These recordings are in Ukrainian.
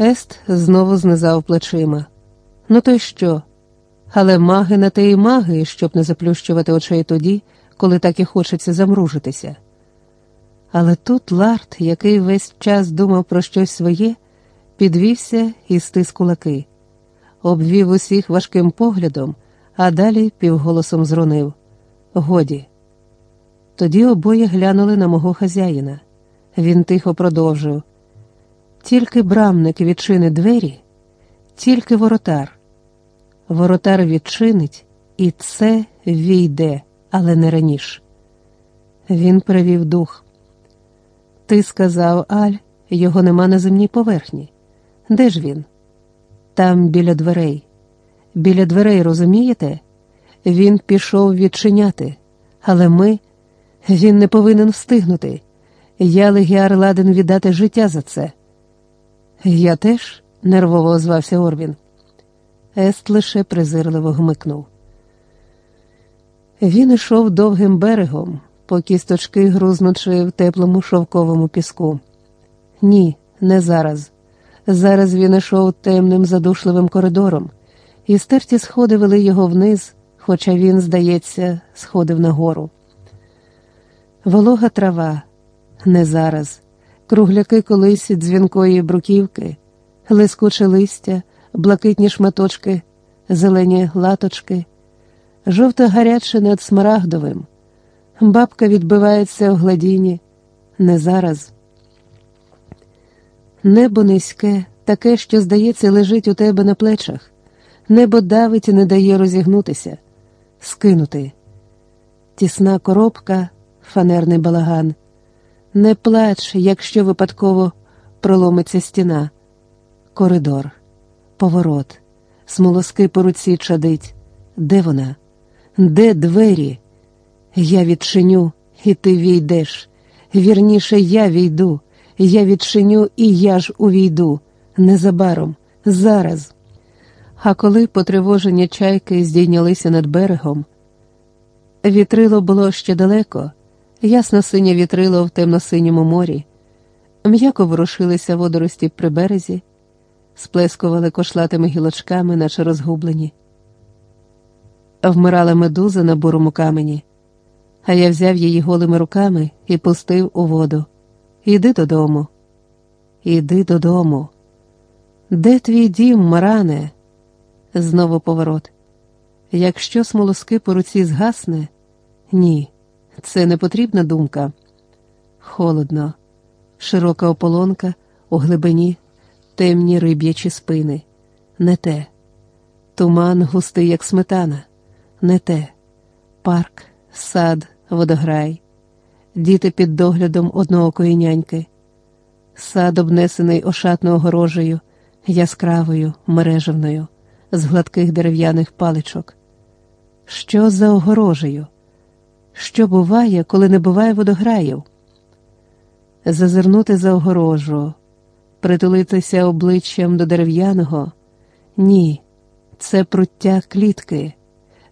Ест знову знизав плечима. Ну, то й що? Але маги на те й маги, щоб не заплющувати очей тоді, коли так і хочеться замружитися. Але тут Ларт, який весь час думав про щось своє, підвівся і стис кулаки, обвів усіх важким поглядом, а далі півголосом зронив Годі. Тоді обоє глянули на мого хазяїна. Він тихо продовжив. Тільки брамник відчинить двері, тільки воротар. Воротар відчинить, і це війде, але не раніше. Він перевів дух. Ти сказав, Аль, його нема на земній поверхні. Де ж він? Там біля дверей. Біля дверей, розумієте? Він пішов відчиняти, але ми, він не повинен встигнути. Я легіар ладен віддати життя за це. Я теж, нервово озвався Орвін. Ест лише презирливо гмикнув. Він ішов довгим берегом, по кісточки грузнучи в теплому шовковому піску. Ні, не зараз. Зараз він ішов темним задушливим коридором, і стерті сходи вели його вниз, хоча він, здається, сходив нагору. Волога трава, не зараз, кругляки колись дзвінкої бруківки, лискуче листя, блакитні шматочки, зелені латочки, жовто гаряче над смарагдовим. Бабка відбивається в гладіні, не зараз. Небо низьке, таке, що, здається, лежить у тебе на плечах, небо давить і не дає розігнутися, скинути. Тісна коробка, фанерний балаган. Не плач, якщо випадково проломиться стіна, коридор, поворот, смолоски по руці чадить. Де вона? Де двері? Я відчиню, і ти війдеш. Вірніше, я війду, я відчиню, і я ж увійду. Незабаром, зараз. А коли потривожені чайки здійнялися над берегом, вітрило було ще далеко, ясно синє вітрило в темно-синьому морі, м'яко ворушилися водорості при березі, сплескували кошлатими гілочками, наче розгублені. Вмирала медуза на бурому камені а я взяв її голими руками і пустив у воду. Іди додому, іди додому. Де твій дім, Маране? Знову поворот. Якщо смолоски по руці згасне, ні, це не потрібна думка. Холодно, широка ополонка у глибині, темні риб'ячі спини. Не те. Туман густий, як сметана, не те. Парк, сад, водограй, діти під доглядом одноокої няньки, сад, обнесений ошатною огорожею, яскравою, мережевною, з гладких дерев'яних паличок. Що за огорожею? Що буває, коли не буває водограїв? Зазирнути за огорожу, притулитися обличчям до дерев'яного? Ні, це пруття клітки,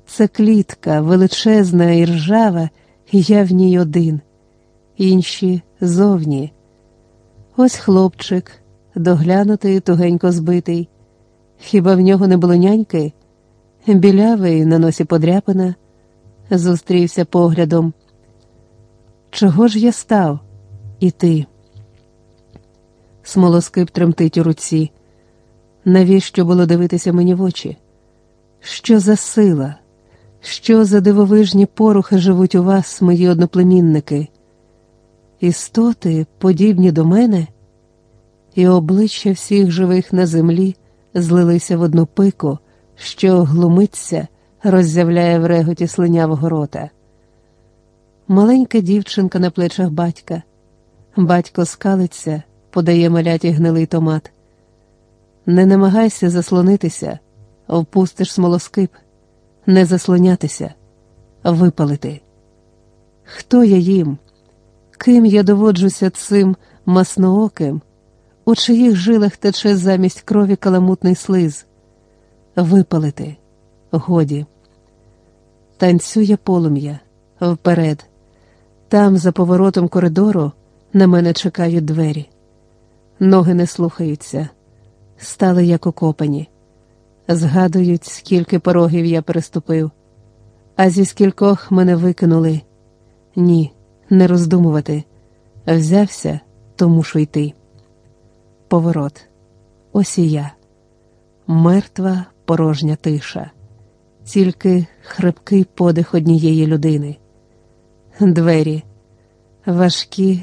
це клітка величезна і ржава я в ній один, інші зовні. Ось хлопчик, доглянутий, тугенько збитий. Хіба в нього не було няньки? Білявий на носі подряпина, зустрівся поглядом. Чого ж я став? І ти? Смолоскип тремтить у руці. Навіщо було дивитися мені в очі? Що за сила? Що за дивовижні порухи живуть у вас, мої одноплемінники? Істоти, подібні до мене, і обличчя всіх живих на землі злилися в одну пику, що глумиться, роззявляє в реготі слинявого рота. Маленька дівчинка на плечах батька. Батько скалиться, подає маляті гнилий томат. Не намагайся заслонитися, впустиш смолоскип не заслонятися, випалити. Хто я їм? Ким я доводжуся цим маснооким, у чиїх жилах тече замість крові каламутний слиз? Випалити, годі. Танцює полум'я вперед. Там, за поворотом коридору, на мене чекають двері. Ноги не слухаються, стали як окопані. Згадують, скільки порогів я переступив, а зі скількох мене викинули. Ні, не роздумувати. Взявся, то мушу йти. Поворот. Ось і я. Мертва порожня тиша, тільки хрипкий подих однієї людини. Двері важкі,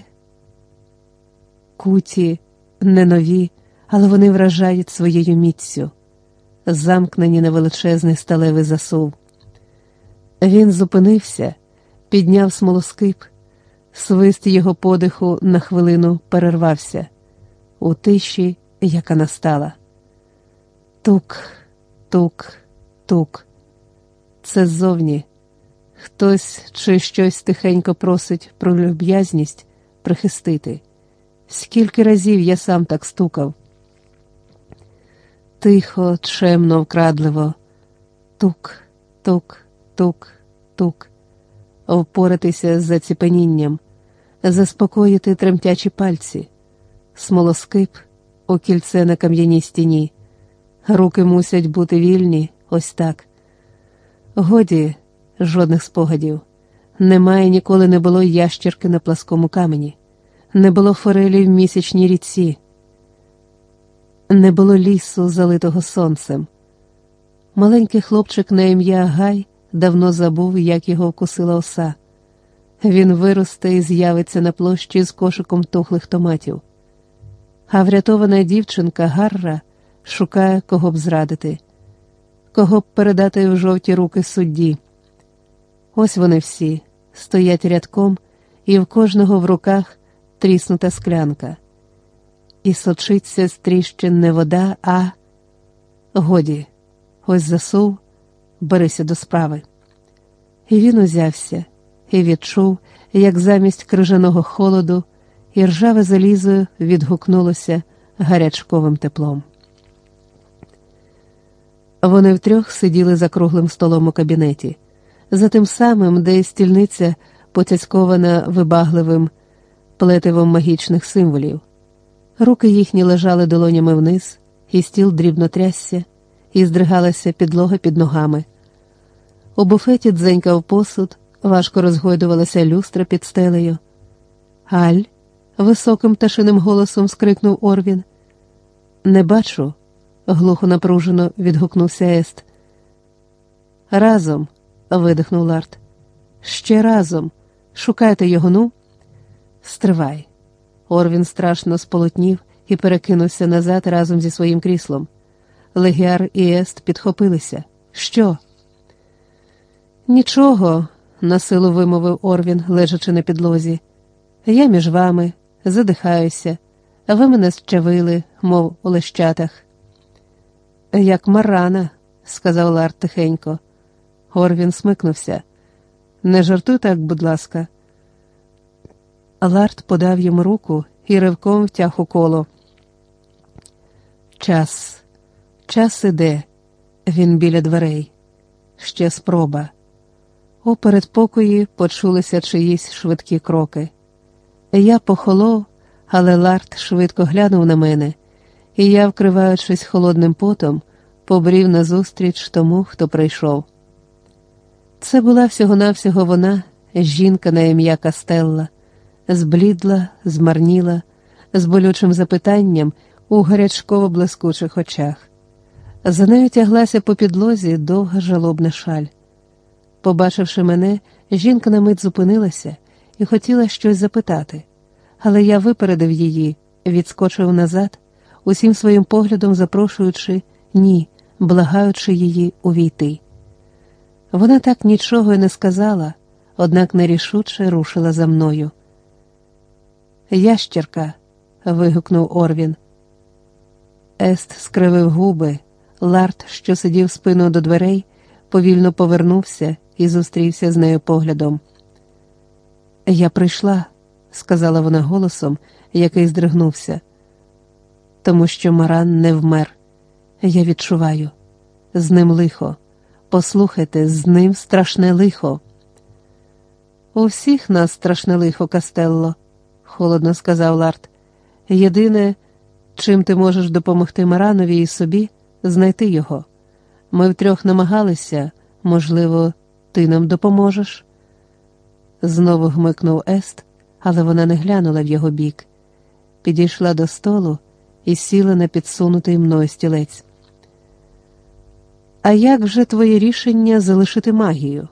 куті, не нові, але вони вражають своєю міццю, замкнені на величезний сталевий засув. Він зупинився, підняв смолоскип, свист його подиху на хвилину перервався у тиші, яка настала. Тук, тук, тук. Це ззовні. Хтось чи щось тихенько просить про люб'язність прихистити. Скільки разів я сам так стукав. Тихо, чемно, вкрадливо, тук, тук, тук, тук, впоратися з заціпенінням, заспокоїти тремтячі пальці, смолоскип у кільце на кам'яній стіні. Руки мусять бути вільні, ось так. Годі, жодних спогадів. Немає ніколи не було ящірки на пласкому камені, не було форелі в місячній ріці, не було лісу, залитого сонцем. Маленький хлопчик на ім'я Гай давно забув, як його вкусила оса. Він виросте і з'явиться на площі з кошиком тухлих томатів. А врятована дівчинка Гарра шукає, кого б зрадити, кого б передати в жовті руки судді. Ось вони всі стоять рядком, і в кожного в руках тріснута склянка. І сочиться з тріщин не вода, а годі, ось засув, берися до справи. І він узявся і відчув, як замість крижаного холоду і ржаве залізо відгукнулося гарячковим теплом. Вони втрьох сиділи за круглим столом у кабінеті, за тим самим, де стільниця поцяцькована вибагливим плетивом магічних символів. Руки їхні лежали долонями вниз, і стіл дрібно трясся, і здригалася підлога під ногами. У буфеті дзенькав посуд, важко розгойдувалася люстра під стелею. Аль, високим пташиним голосом скрикнув Орвін. Не бачу глухо напружено відгукнувся Ест. Разом, видихнув Ларт. Ще разом. Шукайте його, ну. Стривай. Орвін страшно сполотнів і перекинувся назад разом зі своїм кріслом. Легіар і Ест підхопилися. Що? Нічого, насилу вимовив Орвін, лежачи на підлозі. Я між вами, задихаюся, ви мене чавили, мов у лещатах. Як марана, сказав Ларт тихенько. Орвін смикнувся. Не жартуй так, будь ласка. Ларт подав йому руку і ривком втяг у коло. Час, час іде, він біля дверей. Ще спроба. У передпокої почулися чиїсь швидкі кроки. Я похолов, але Ларт швидко глянув на мене і я, вкриваючись холодним потом, побрів назустріч тому, хто прийшов. Це була всього-навсього вона, жінка на ім'я Кастелла, зблідла, змарніла, з болючим запитанням у гарячково блискучих очах. За нею тяглася по підлозі довга жалобна шаль. Побачивши мене, жінка на мить зупинилася і хотіла щось запитати, але я випередив її, відскочив назад усім своїм поглядом запрошуючи ні, благаючи її увійти. Вона так нічого й не сказала, однак нерішуче рушила за мною. Ящерка. вигукнув Орвін. Ест скривив губи, Ларт, що сидів спиною до дверей, повільно повернувся і зустрівся з нею поглядом. Я прийшла, сказала вона голосом, який здригнувся тому що Маран не вмер. Я відчуваю, з ним лихо. Послухайте, з ним страшне лихо. У всіх нас страшне лихо, Кастелло, холодно сказав Ларт. Єдине, чим ти можеш допомогти Маранові і собі знайти його. Ми втрьох намагалися, можливо, ти нам допоможеш. Знову гмикнув Ест, але вона не глянула в його бік. Підійшла до столу і сіла на підсунутий мною стілець. А як же твоє рішення залишити магію?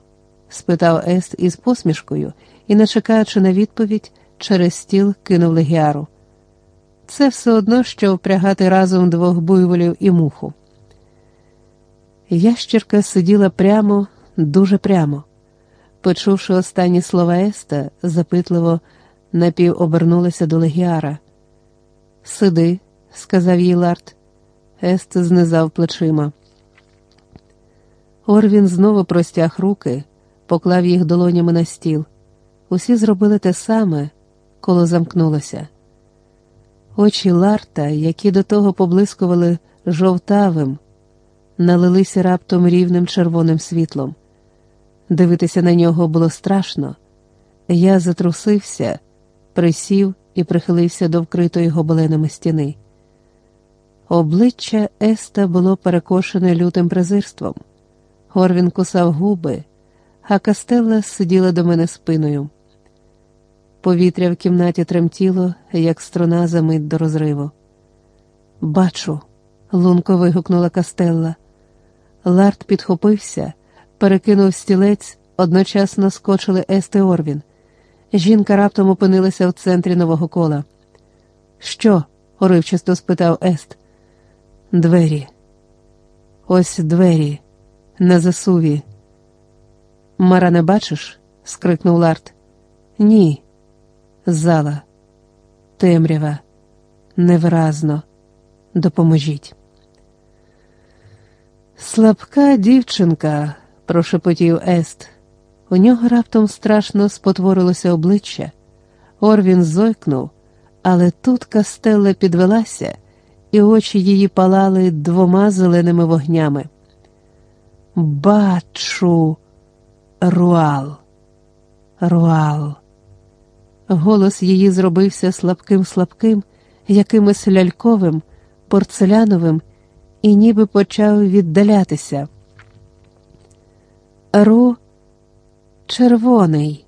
спитав Ест із посмішкою і, не чекаючи на відповідь, через стіл кинув легіару. Це все одно, що впрягати разом двох буйволів і муху. Ящірка сиділа прямо, дуже прямо. Почувши останні слова Еста, запитливо напівобернулася до легіара. Сиди, сказав їй Ларт. Ест знизав плечима. Орвін знову простяг руки, поклав їх долонями на стіл. Усі зробили те саме, коло замкнулося. Очі Ларта, які до того поблискували жовтавим, налилися раптом рівним червоним світлом. Дивитися на нього було страшно. Я затрусився, присів і прихилився до вкритої гобеленами стіни. Обличчя Еста було перекошене лютим презирством. Орвін кусав губи, а Кастелла сиділа до мене спиною. Повітря в кімнаті тремтіло, як струна за мить до розриву. Бачу, лунко вигукнула Кастелла. Ларт підхопився, перекинув стілець, одночасно скочили Ест і Орвін. Жінка раптом опинилася в центрі нового кола. Що? уривчасто спитав Ест. Двері. Ось двері. На засуві. Мара не бачиш? скрикнув Ларт. Ні. Зала. Темрява. Невиразно. Допоможіть. Слабка дівчинка, прошепотів Ест. У нього раптом страшно спотворилося обличчя. Орвін зойкнув, але тут Кастелла підвелася, і очі її палали двома зеленими вогнями. Бачу, руал, руал. Голос її зробився слабким слабким, якимось ляльковим, порцеляновим, і ніби почав віддалятися. Ру червоний.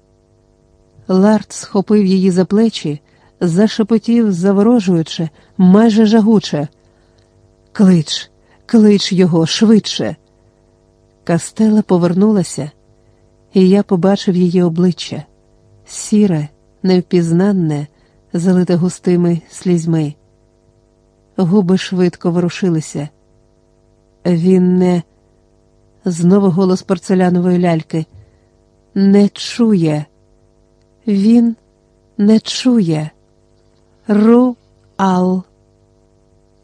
Ларт схопив її за плечі, зашепотів, заворожуючи, майже жагуче. Клич, клич його швидше. Кастела повернулася, і я побачив її обличчя сіре, невпізнанне, залите густими слізьми. Губи швидко ворушилися. Він не, знову голос порцелянової ляльки, не чує. Він не чує. Ру-ал.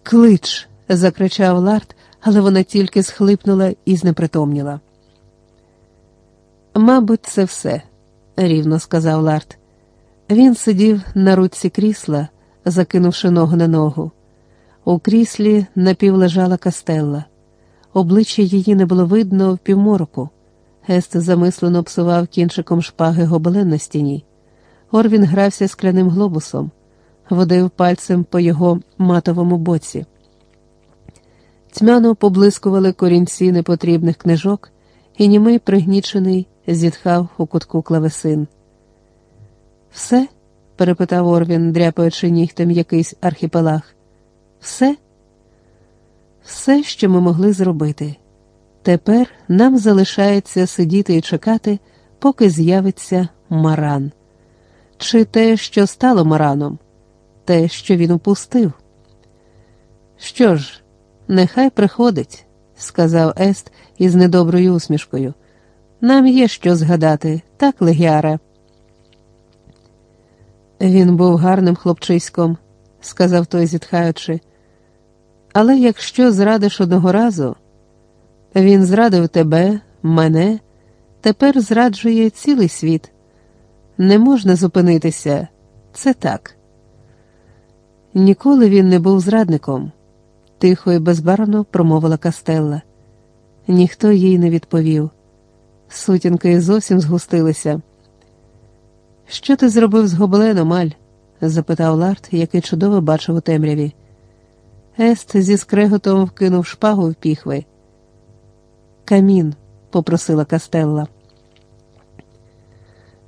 Клич. закричав Ларт, але вона тільки схлипнула і знепритомніла. Мабуть, це все, рівно сказав Ларт. Він сидів на руці крісла, закинувши ногу на ногу. У кріслі напівлежала кастелла. Обличчя її не було видно в півмороку. Гест замислено псував кінчиком шпаги гобелен на стіні. Орвін грався скляним глобусом, водив пальцем по його матовому боці. Тьмяно поблискували корінці непотрібних книжок, і німий пригнічений зітхав у кутку клавесин. Все? перепитав Орвін, дряпаючи нігтем якийсь архіпелаг. Все? Все, що ми могли зробити. Тепер нам залишається сидіти і чекати, поки з'явиться маран. Чи те, що стало мараном, те, що він упустив. Що ж, нехай приходить, сказав Ест із недоброю усмішкою. Нам є що згадати, так, легіаре. Він був гарним хлопчиськом, сказав той, зітхаючи. Але якщо зрадиш одного разу, він зрадив тебе, мене, тепер зраджує цілий світ. Не можна зупинитися, це так. Ніколи він не був зрадником, тихо і безбарвно промовила Кастелла. Ніхто їй не відповів. Сутінки зовсім згустилися. Що ти зробив з гобеленом, Аль? запитав Ларт, який чудово бачив у темряві. Ест зі скреготом вкинув шпагу в піхви. Камін, попросила Кастелла.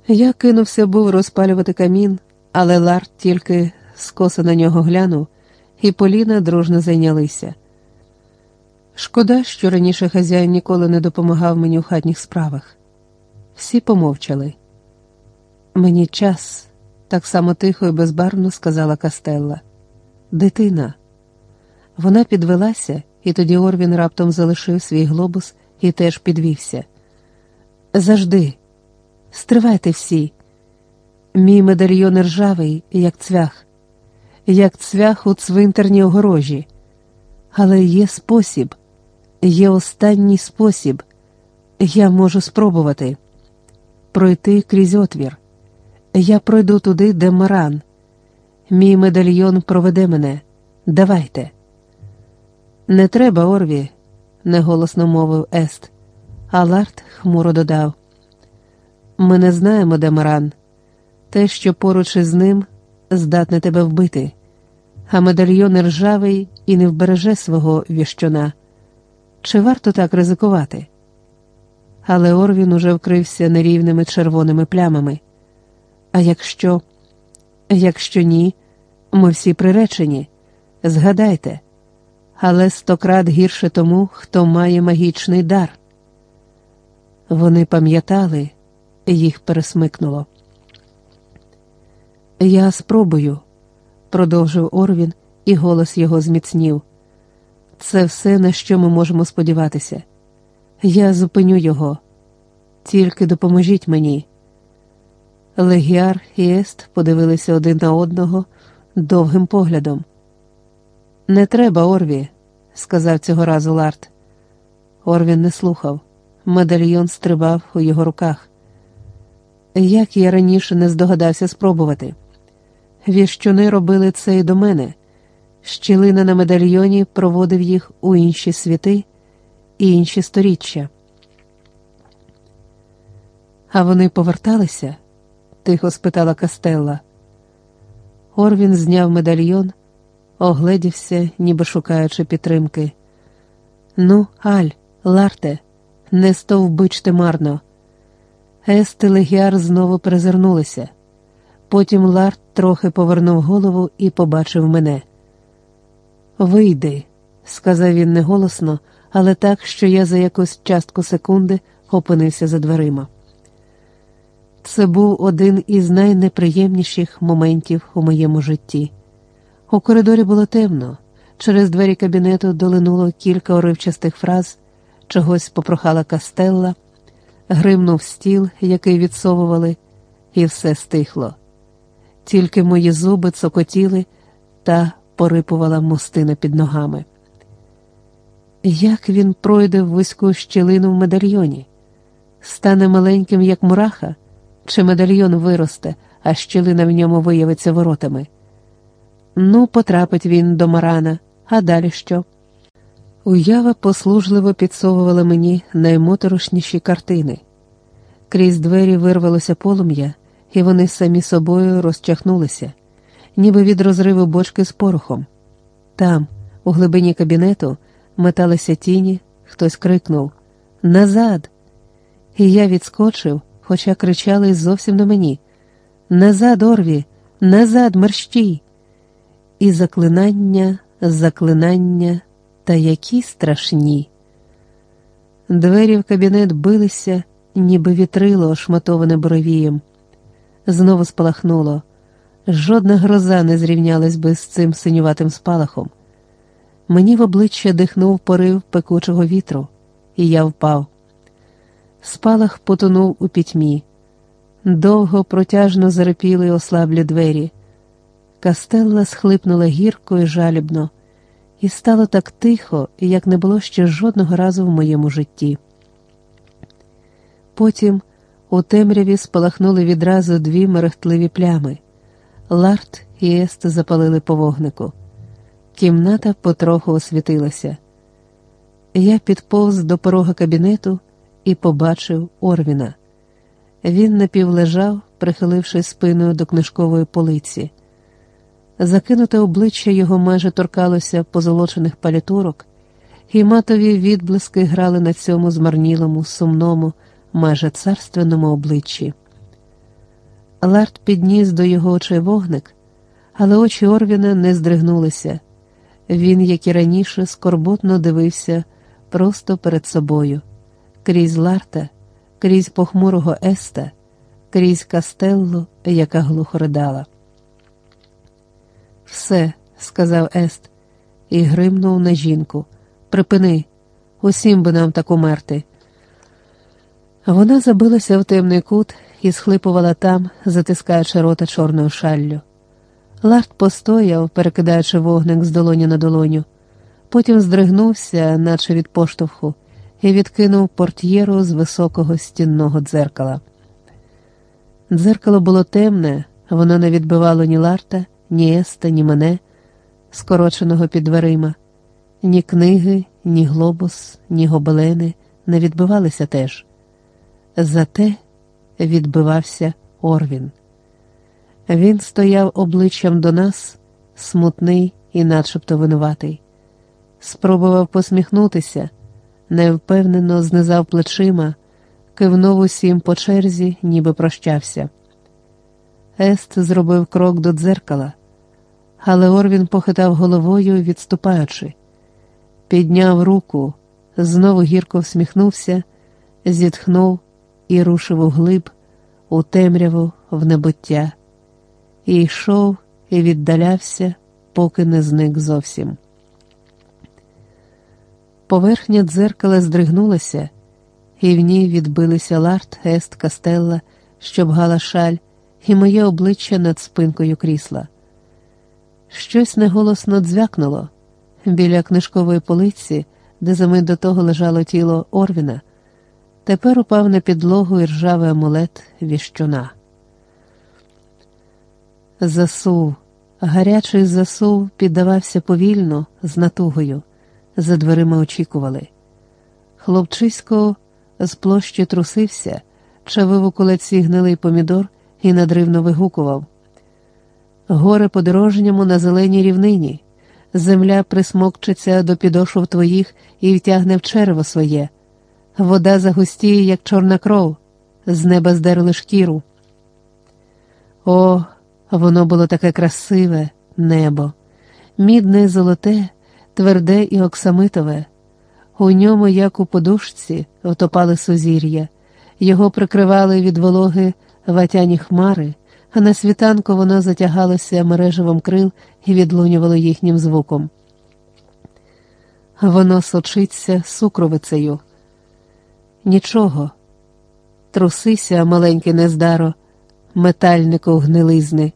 Я кинувся був розпалювати камін, але Ларт тільки скоса на нього глянув, і Поліна дружно зайнялися. Шкода, що раніше хазяїн ніколи не допомагав мені у хатніх справах. Всі помовчали. Мені час, так само тихо і безбарвно сказала Кастелла. Дитина. Вона підвелася, і тоді Орвін раптом залишив свій глобус і теж підвівся. Завжди, стривайте всі. Мій медальйон ржавий, як цвях, як цвях у цвинтарній огорожі. Але є спосіб, є останній спосіб. Я можу спробувати пройти крізь отвір. Я пройду туди, де маран. Мій медальйон проведе мене. Давайте. Не треба, Орві, неголосно мовив Ест, а Ларт хмуро додав. Ми не знаємо, де маран. Те, що поруч із ним, здатне тебе вбити, а медальйон ржавий і не вбереже свого віщуна. Чи варто так ризикувати? Але Орвін уже вкрився нерівними червоними плямами. А якщо, якщо ні, ми всі приречені, згадайте, але стократ гірше тому, хто має магічний дар. Вони пам'ятали, їх пересмикнуло. Я спробую, продовжив Орвін, і голос його зміцнів. Це все, на що ми можемо сподіватися. Я зупиню його, тільки допоможіть мені. Легіар і Ест подивилися один на одного довгим поглядом. Не треба, Орві, сказав цього разу Ларт. Орвін не слухав. Медальйон стрибав у його руках. Як я раніше не здогадався спробувати. Віщуни робили це і до мене. Щілина на медальйоні проводив їх у інші світи і інші сторіччя. А вони поверталися? тихо спитала Кастелла. Орвін зняв медальйон, огледівся, ніби шукаючи підтримки. Ну, Аль, Ларте, не стовбичте марно. Ест і Легіар знову перезирнулися. Потім Ларт трохи повернув голову і побачив мене. Вийди, сказав він неголосно, але так, що я за якусь частку секунди опинився за дверима. Це був один із найнеприємніших моментів у моєму житті. У коридорі було темно, через двері кабінету долинуло кілька уривчастих фраз, чогось попрохала кастелла, гримнув стіл, який відсовували, і все стихло. Тільки мої зуби цокотіли та порипувала мостина під ногами. Як він пройде в вузьку щілину в медальйоні? Стане маленьким, як мураха, чи медальйон виросте, а щілина в ньому виявиться воротами? Ну, потрапить він до Марана, а далі що? Уява послужливо підсовувала мені наймоторошніші картини. Крізь двері вирвалося полум'я, і вони самі собою розчахнулися, ніби від розриву бочки з порохом. Там, у глибині кабінету, металися тіні, хтось крикнув Назад! І я відскочив, хоча кричали зовсім на мені. Назад, Орві, назад, мерщій! І заклинання, заклинання, та які страшні. Двері в кабінет билися, ніби вітрило, ошматоване боровієм. Знову спалахнуло. Жодна гроза не зрівнялась би з цим синюватим спалахом. Мені в обличчя дихнув порив пекучого вітру, і я впав. Спалах потонув у пітьмі. Довго протяжно зарипіли ослаблі двері. Кастелла схлипнула гірко і жалібно, і стало так тихо, як не було ще жодного разу в моєму житті. Потім у темряві спалахнули відразу дві мерехтливі плями. Ларт і Ест запалили по вогнику. Кімната потроху освітилася. Я підповз до порога кабінету і побачив Орвіна. Він напівлежав, прихиливши спиною до книжкової полиці. Закинуте обличчя його майже торкалося позолочених палітурок, і матові відблиски грали на цьому змарнілому, сумному, майже царственному обличчі. Ларт підніс до його очей вогник, але очі Орвіна не здригнулися. Він, як і раніше, скорботно дивився просто перед собою, крізь Ларта, крізь похмурого Еста, крізь кастеллу, яка глухо ридала. Все, сказав Ест, і гримнув на жінку. Припини, усім би нам так умерти. Вона забилася в темний кут і схлипувала там, затискаючи рота чорною шаллю. Ларт постояв, перекидаючи вогник з долоні на долоню, потім здригнувся, наче від поштовху, і відкинув портьєру з високого стінного дзеркала. Дзеркало було темне, воно не відбивало ні Ларта, ні Еста, ні мене, скороченого під дверима, ні книги, ні глобус, ні гобелени не відбивалися теж. Зате відбивався Орвін. Він стояв обличчям до нас, смутний і начебто винуватий, спробував посміхнутися, невпевнено знизав плечима, кивнув усім по черзі, ніби прощався. Ест зробив крок до дзеркала, але Орвін похитав головою, відступаючи, підняв руку, знову гірко всміхнувся, зітхнув і рушив у глиб, у темряву, в небуття, і йшов і віддалявся, поки не зник зовсім. Поверхня дзеркала здригнулася, і в ній відбилися ларт, ест, кастелла, що бгала шаль, і моє обличчя над спинкою крісла. Щось неголосно дзвякнуло біля книжкової полиці, де за мить до того лежало тіло Орвіна. Тепер упав на підлогу і ржавий амулет віщуна. Засув, гарячий засув піддавався повільно, з натугою. За дверима очікували. Хлопчисько з площі трусився, чавив у кулеці гнилий помідор і надривно вигукував. Горе подорожньому на зеленій рівнині, земля присмокчиться до підошов твоїх і втягне в черво своє. Вода загустіє, як чорна кров, з неба здерли шкіру. О, воно було таке красиве небо, мідне золоте, тверде і оксамитове. У ньому, як у подушці, втопали сузір'я, його прикривали від вологи ватяні хмари, а на світанку воно затягалося мережевом крил і відлунювало їхнім звуком. Воно сочиться сукровицею. Нічого. Трусися, маленький нездаро, метальнику гнилизни.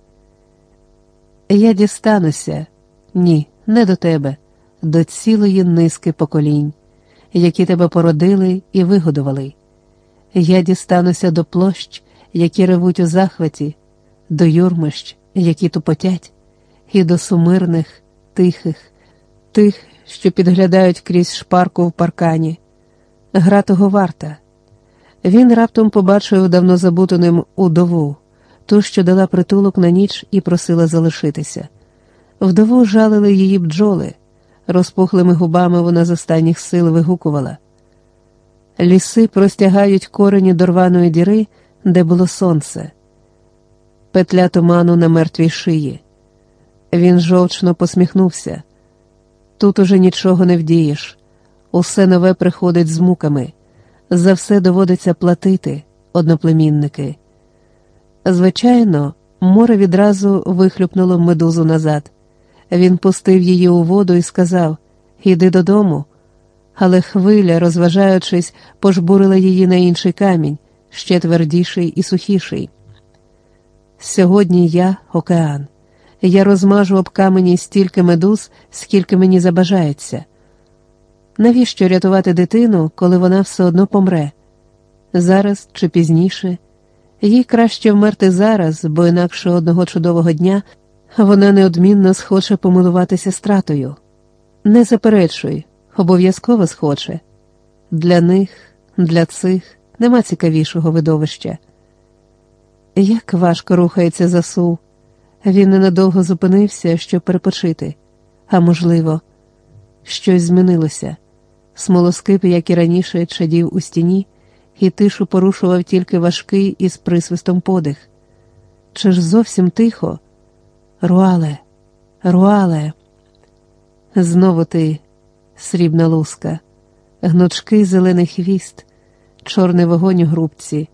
Я дістануся, ні, не до тебе, до цілої низки поколінь, які тебе породили і вигодували. Я дістануся до площ, які ревуть у захваті, до юрмищ, які тупотять, і до сумирних, тихих, тих, що підглядають крізь шпарку в паркані. Гра того варта. Він раптом побачив давно забуту ним удову, ту, що дала притулок на ніч і просила залишитися. Вдову жалили її бджоли, розпухлими губами вона з останніх сил вигукувала. Ліси простягають корені до рваної діри, де було сонце, петля туману на мертвій шиї. Він жовчно посміхнувся. Тут уже нічого не вдієш. Усе нове приходить з муками, за все доводиться платити, одноплемінники. Звичайно, море відразу вихлюпнуло медузу назад. Він пустив її у воду і сказав Іди додому. Але хвиля, розважаючись, пожбурила її на інший камінь, ще твердіший і сухіший. Сьогодні я океан. Я розмажу об камені стільки медуз, скільки мені забажається. Навіщо рятувати дитину, коли вона все одно помре? Зараз чи пізніше? Їй краще вмерти зараз, бо інакше одного чудового дня вона неодмінно схоче помилуватися стратою. Не заперечуй, обов'язково схоче. Для них, для цих нема цікавішого видовища. Як важко рухається засув. Він ненадовго зупинився, щоб перепочити, а можливо, щось змінилося. Смолоскип, як і раніше, чадів у стіні, і тишу порушував тільки важкий із присвистом подих. Чи ж зовсім тихо? Руале, руале, знову ти, срібна луска, гнучкий зелений хвіст, чорний вогонь у грубці,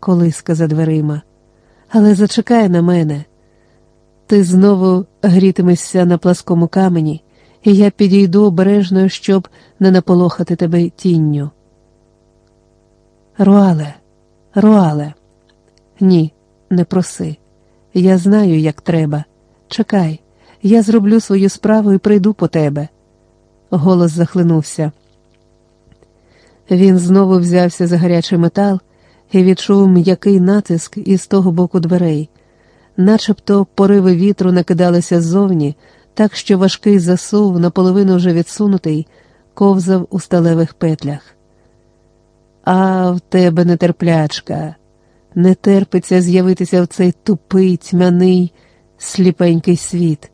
колиска за дверима. Але зачекай на мене. Ти знову грітимешся на пласкому камені, і я підійду обережно, щоб не наполохати тебе тінню. Руале, руале, ні, не проси. Я знаю, як треба. Чекай, я зроблю свою справу і прийду по тебе. Голос захлинувся. Він знову взявся за гарячий метал і відчув м'який натиск із того боку дверей, начебто пориви вітру накидалися ззовні, так що важкий засув, наполовину вже відсунутий, ковзав у сталевих петлях. А в тебе нетерплячка, не терпиться з'явитися в цей тупий, тьмяний, сліпенький світ.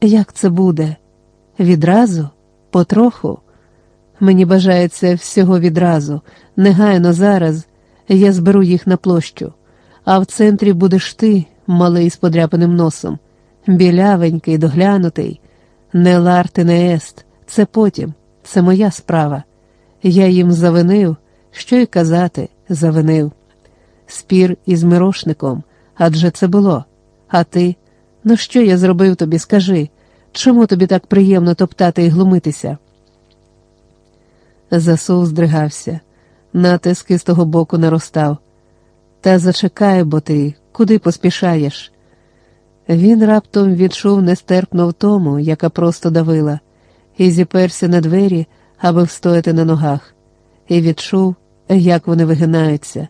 Як це буде? Відразу? Потроху? Мені бажається всього відразу, негайно зараз я зберу їх на площу, а в центрі будеш ти, малий з подряпаним носом, білявенький, доглянутий, не ларти не ест, це потім, це моя справа. Я їм завинив, що й казати, завинив. Спір із мирошником, адже це було. А ти, ну що я зробив тобі, скажи, чому тобі так приємно топтати і глумитися? Засув здригався, натиск із того боку наростав. Та зачекай, бо ти, куди поспішаєш? Він раптом відчув нестерпну втому, яка просто давила, і зіперся на двері, аби встояти на ногах, і відчув, як вони вигинаються.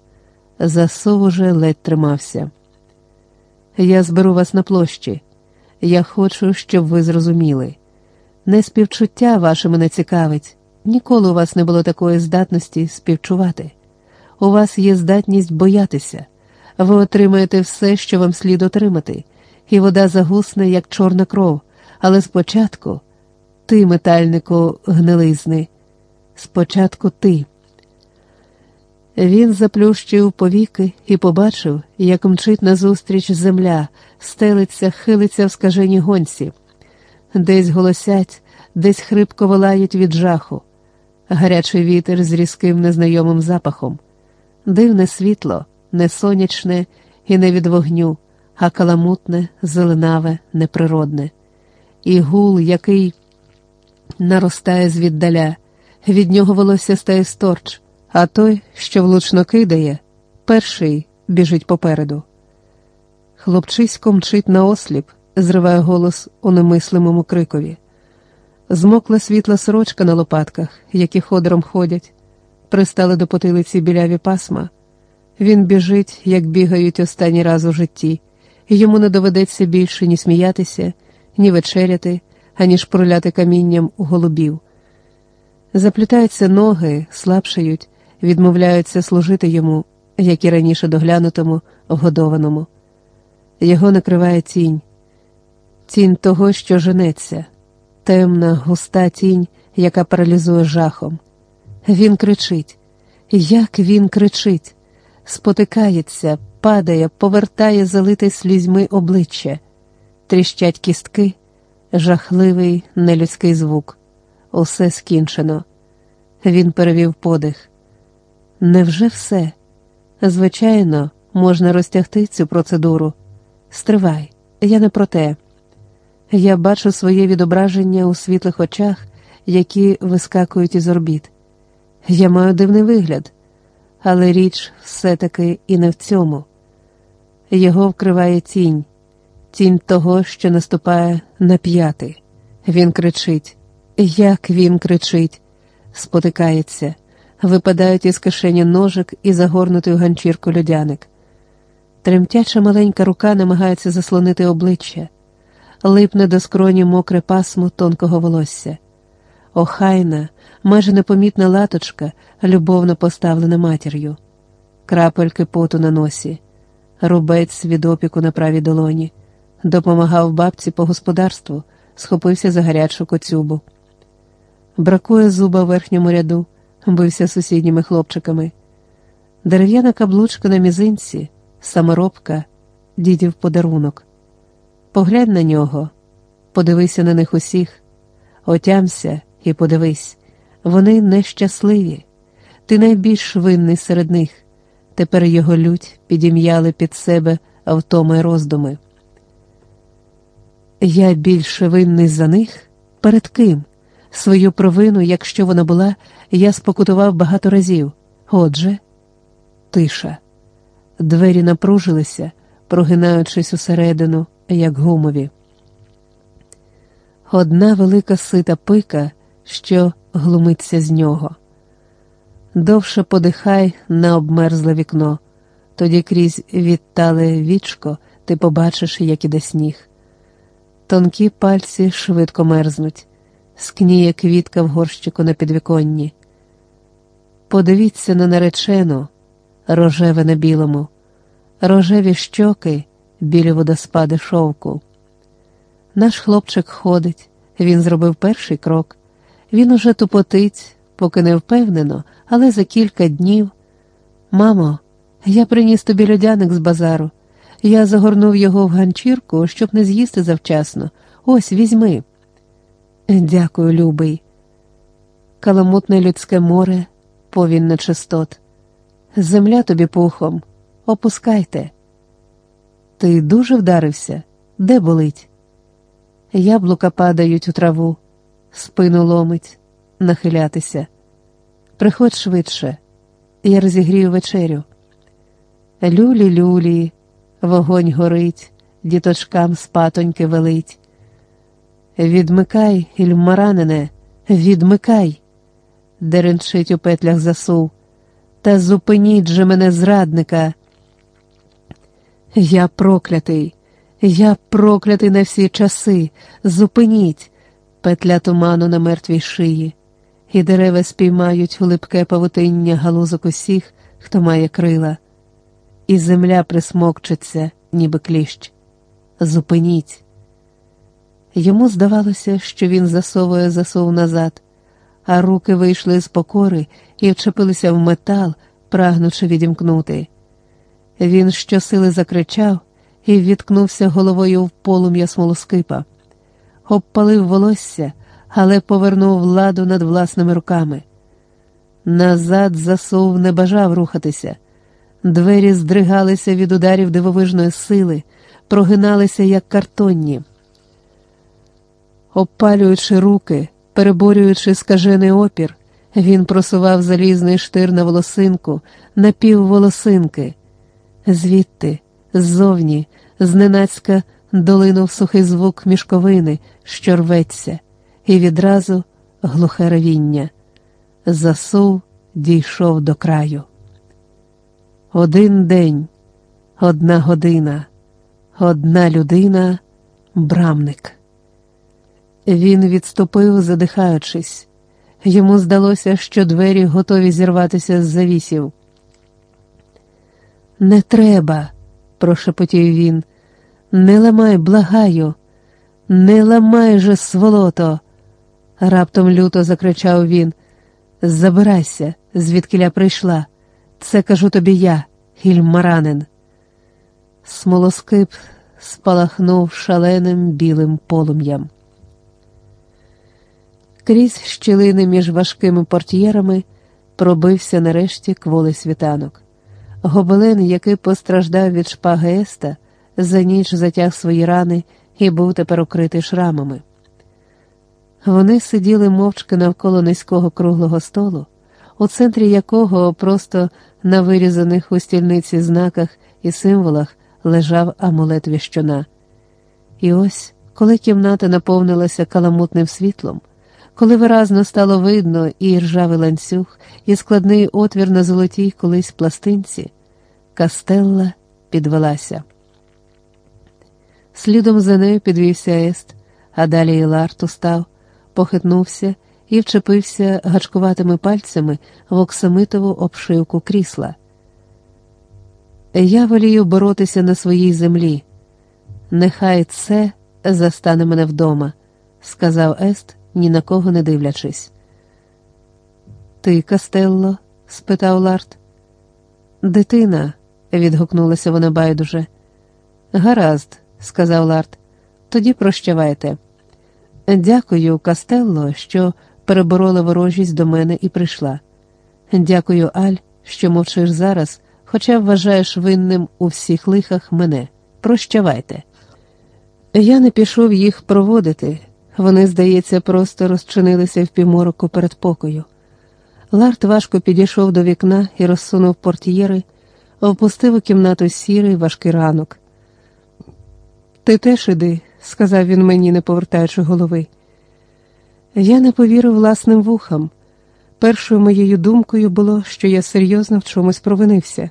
Засув уже ледь тримався. Я зберу вас на площі. Я хочу, щоб ви зрозуміли. Не співчуття ваше мене цікавить. Ніколи у вас не було такої здатності співчувати. У вас є здатність боятися, ви отримаєте все, що вам слід отримати, і вода загусне, як чорна кров, але спочатку ти, метальнику гнилизни, спочатку ти. Він заплющив повіки і побачив, як мчить назустріч земля, стелиться, хилиться в скаженій гонці, десь голосять, десь хрипко волають від жаху. Гарячий вітер з різким незнайомим запахом, дивне світло, не сонячне і не від вогню, а каламутне, зеленаве, неприродне, і гул, який наростає звіддаля, від нього волосся стає сторч, а той, що влучно кидає, перший біжить попереду. Хлопчисько мчить наосліп, зриває голос у немислимому крикові. Змокла світла сорочка на лопатках, які ходором ходять, пристали до потилиці біляві пасма. Він біжить, як бігають останній раз у житті, йому не доведеться більше ні сміятися, ні вечеряти, ані шпурляти камінням у голубів. Заплітаються ноги, слабшають, відмовляються служити йому, як і раніше доглянутому, годованому. Його накриває тінь, тінь того, що женеться темна, густа тінь, яка паралізує жахом. Він кричить, як він кричить, спотикається, падає, повертає залите слізьми обличчя, тріщать кістки, жахливий нелюдський звук. Усе скінчено. Він перевів подих. Невже все? Звичайно, можна розтягти цю процедуру. Стривай, я не про те. Я бачу своє відображення у світлих очах, які вискакують із орбіт. Я маю дивний вигляд, але річ все-таки і не в цьому. Його вкриває тінь, тінь того, що наступає на п'яти. Він кричить, як він кричить, спотикається, випадають із кишені ножик і загорнутий у ганчірку людяник. Тремтяча маленька рука намагається заслонити обличчя липне до скроні мокре пасмо тонкого волосся. Охайна, майже непомітна латочка, любовно поставлена матір'ю, крапельки поту на носі, рубець від опіку на правій долоні, допомагав бабці по господарству, схопився за гарячу коцюбу. Бракує зуба в верхньому ряду, бився сусідніми хлопчиками. Дерев'яна каблучка на мізинці, саморобка, дідів подарунок. Поглянь на нього, подивися на них усіх, отямся і подивись, вони нещасливі, ти найбільш винний серед них. Тепер його лють підім'яли під себе втоми роздуми. Я більше винний за них? Перед ким? Свою провину, якщо вона була, я спокутував багато разів. Отже, тиша. Двері напружилися, прогинаючись усередину, як гумові. Одна велика сита пика, що глумиться з нього. Довше подихай на обмерзле вікно, тоді крізь відтале вічко ти побачиш, як іде сніг. Тонкі пальці швидко мерзнуть, скніє квітка в горщику на підвіконні. Подивіться на наречену, рожеве на білому, рожеві щоки, білі водоспади шовку. Наш хлопчик ходить, він зробив перший крок, він уже тупотить, поки не впевнено, але за кілька днів. Мамо, я приніс тобі льодяник з базару. Я загорнув його в ганчірку, щоб не з'їсти завчасно. Ось візьми. Дякую, любий. Каламутне людське море, повінь нечистот. Земля тобі пухом, опускайте. Ти дуже вдарився? Де болить? Яблука падають у траву, спину ломить, нахилятися. Приходь швидше, я розігрію вечерю. Люлі, люлі, вогонь горить, діточкам спатоньки велить. Відмикай, ільмаранене, відмикай, деренчить у петлях засув, та зупиніть же мене, зрадника. Я проклятий, я проклятий на всі часи. Зупиніть петля туману на мертвій шиї, і дерева спіймають липке павутиння галузок усіх, хто має крила, і земля присмокчеться, ніби кліщ. Зупиніть. Йому здавалося, що він засовує засов назад, а руки вийшли з покори і вчепилися в метал, прагнучи відімкнути. Він щосили закричав і відкнувся головою в полум'я смолоскипа, обпалив волосся, але повернув владу над власними руками. Назад засув не бажав рухатися. Двері здригалися від ударів дивовижної сили, прогиналися, як картонні. Обпалюючи руки, переборюючи скажений опір, він просував залізний штир на волосинку, на півволосинки. Звідти, ззовні, зненацька долинув сухий звук мішковини, що рветься, і відразу глухе ревіння. Засув дійшов до краю. Один день, одна година, одна людина, брамник. Він відступив, задихаючись. Йому здалося, що двері готові зірватися з завісів. Не треба, прошепотів він. Не ламай, благаю, не ламай же, сволото. Раптом люто закричав він. Забирайся, звідкиля прийшла. Це кажу тобі я, гільмаранин. Смолоскип спалахнув шаленим білим полум'ям. Крізь щілини між важкими портьєрами пробився нарешті кволий світанок. Гобелен, який постраждав від шпаги Еста, за ніч затяг свої рани і був тепер укритий шрамами. Вони сиділи мовчки навколо низького круглого столу, у центрі якого просто на вирізаних у стільниці знаках і символах лежав амулет віщуна. І ось, коли кімната наповнилася каламутним світлом, коли виразно стало видно і ржавий ланцюг, і складний отвір на золотій колись пластинці, Кастелла підвелася. Слідом за нею підвівся Ест, а далі і Ларт устав, похитнувся і вчепився гачкуватими пальцями в оксамитову обшивку крісла. Я волію боротися на своїй землі. Нехай це застане мене вдома, сказав Ест, ні на кого не дивлячись. Ти, Кастелло? спитав Ларт. Дитина, відгукнулася вона байдуже. Гаразд, сказав Ларт. Тоді прощавайте. Дякую, Кастелло, що переборола ворожість до мене і прийшла. Дякую, Аль, що мовчиш зараз, хоча вважаєш винним у всіх лихах мене. Прощавайте. Я не пішов їх проводити. Вони, здається, просто розчинилися в півмороку перед покою. Ларт важко підійшов до вікна і розсунув портьєри, опустив у кімнату сірий важкий ранок. Ти теж іди, сказав він мені, не повертаючи голови. Я не повірив власним вухам. Першою моєю думкою було, що я серйозно в чомусь провинився.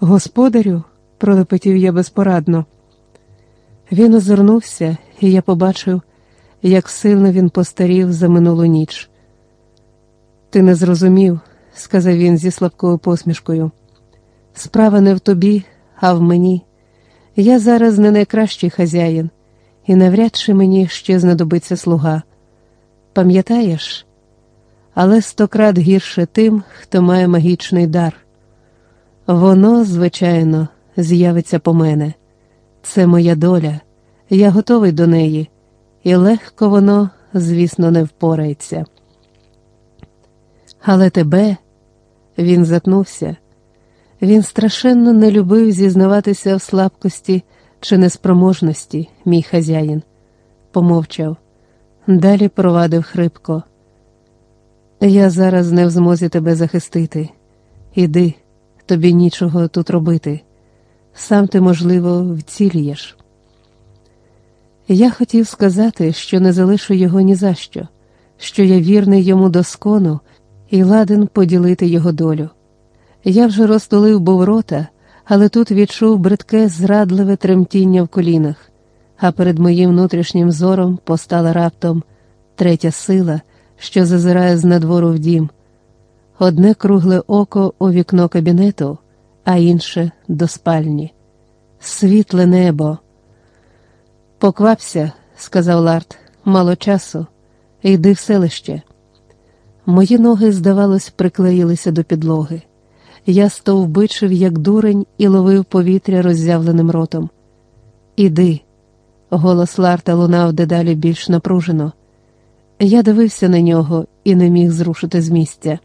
Господарю, пролепетів я безпорадно. Він озирнувся, і я побачив, як сильно він постарів за минулу ніч. Ти не зрозумів, сказав він зі слабкою посмішкою. Справа не в тобі, а в мені. Я зараз не найкращий хазяїн, і навряд чи мені ще знадобиться слуга. Пам'ятаєш? Але стократ гірше тим, хто має магічний дар. Воно, звичайно, з'явиться по мене. Це моя доля, я готовий до неї, і легко воно, звісно, не впорається. Але тебе, він затнувся. Він страшенно не любив зізнаватися в слабкості чи неспроможності, мій хазяїн, помовчав, далі провадив хрипко. Я зараз не в змозі тебе захистити. Іди, тобі нічого тут робити. Сам ти, можливо, вцілієш. Я хотів сказати, що не залишу його ні за що, що я вірний йому до скону і ладен поділити його долю. Я вже розтулив був рота, але тут відчув бридке, зрадливе тремтіння в колінах, а перед моїм внутрішнім зором постала раптом третя сила, що зазирає з надвору в дім. Одне кругле око у вікно кабінету, а інше до спальні. Світле небо. Поквапся, сказав Ларт, мало часу, йди в селище. Мої ноги, здавалось, приклеїлися до підлоги. Я стовбичив, як дурень, і ловив повітря роззявленим ротом. Іди, голос Ларта лунав дедалі більш напружено. Я дивився на нього і не міг зрушити з місця.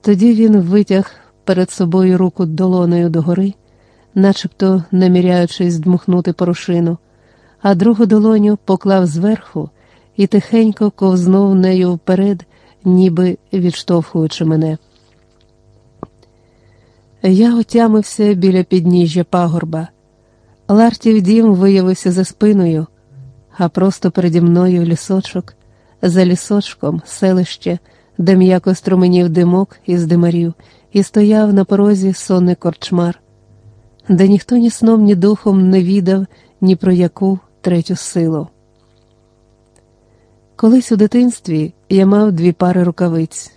Тоді він витяг перед собою руку долоною догори, начебто наміряючись здмухнути порошину, а другу долоню поклав зверху і тихенько ковзнув нею вперед, ніби відштовхуючи мене. Я отямився біля підніжжя пагорба. Лартів дім виявився за спиною, а просто переді мною лісочок, за лісочком селище, де м'яко струменів димок із димарів, і стояв на порозі сонний корчмар, де ніхто ні сном, ні духом не відав ні про яку третю силу. Колись у дитинстві я мав дві пари рукавиць.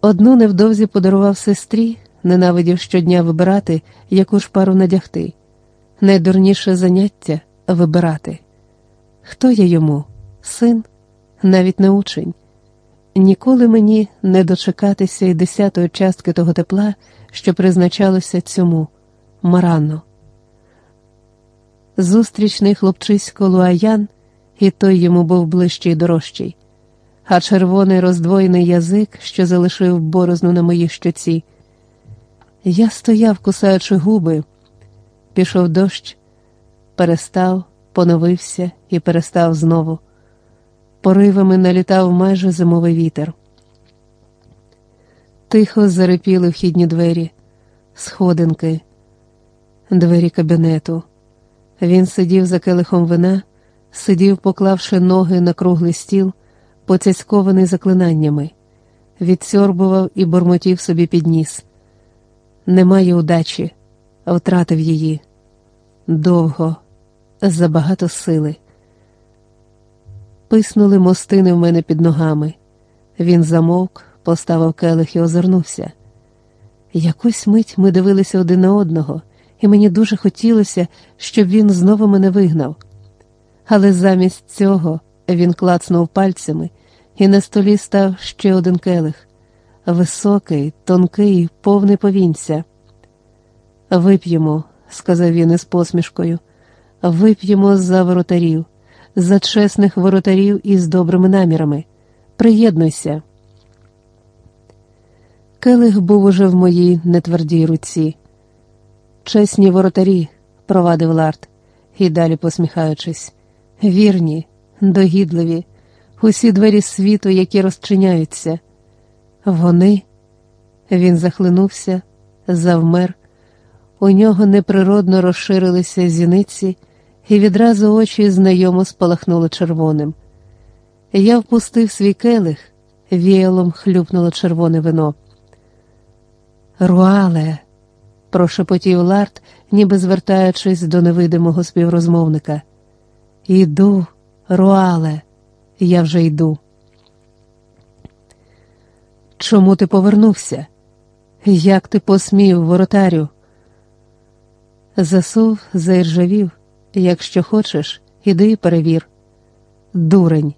Одну невдовзі подарував сестрі, ненавидів щодня вибирати, яку ж пару надягти. Найдурніше заняття вибирати. Хто я йому? Син, навіть не учень. Ніколи мені не дочекатися й десятої частки того тепла, що призначалося цьому маранно. Зустрічний хлопчисько Луаян, і той йому був ближчий й дорожчий а червоний роздвоєний язик, що залишив борозну на моїй щоці. Я стояв, кусаючи губи, пішов дощ, перестав, поновився і перестав знову. Поривами налітав майже зимовий вітер. Тихо зарипіли вхідні двері, сходинки, двері кабінету. Він сидів за келихом вина, сидів, поклавши ноги на круглий стіл поцяцькований заклинаннями, відсьорбував і бормотів собі під ніс. Немає удачі, втратив її. Довго, забагато сили. Писнули мостини в мене під ногами. Він замовк, поставив келих і озирнувся. Якусь мить ми дивилися один на одного, і мені дуже хотілося, щоб він знову мене вигнав. Але замість цього він клацнув пальцями, і на столі став ще один келих високий, тонкий, повний повінця. Вип'ємо, сказав він із посмішкою, вип'ємо за воротарів, за чесних воротарів із добрими намірами. Приєднуйся. Келих був уже в моїй нетвердій руці. Чесні воротарі, провадив Ларт, і далі посміхаючись, вірні, догідливі, усі двері світу, які розчиняються. Вони, він захлинувся, завмер, у нього неприродно розширилися зіниці, і відразу очі знайомо спалахнули червоним. Я впустив свій келих, віялом хлюпнуло червоне вино. Руале, прошепотів Ларт, ніби звертаючись до невидимого співрозмовника. Іду, руале, я вже йду. Чому ти повернувся? Як ти посмів, воротарю? Засув, заіржавів, якщо хочеш, іди і перевір. Дурень.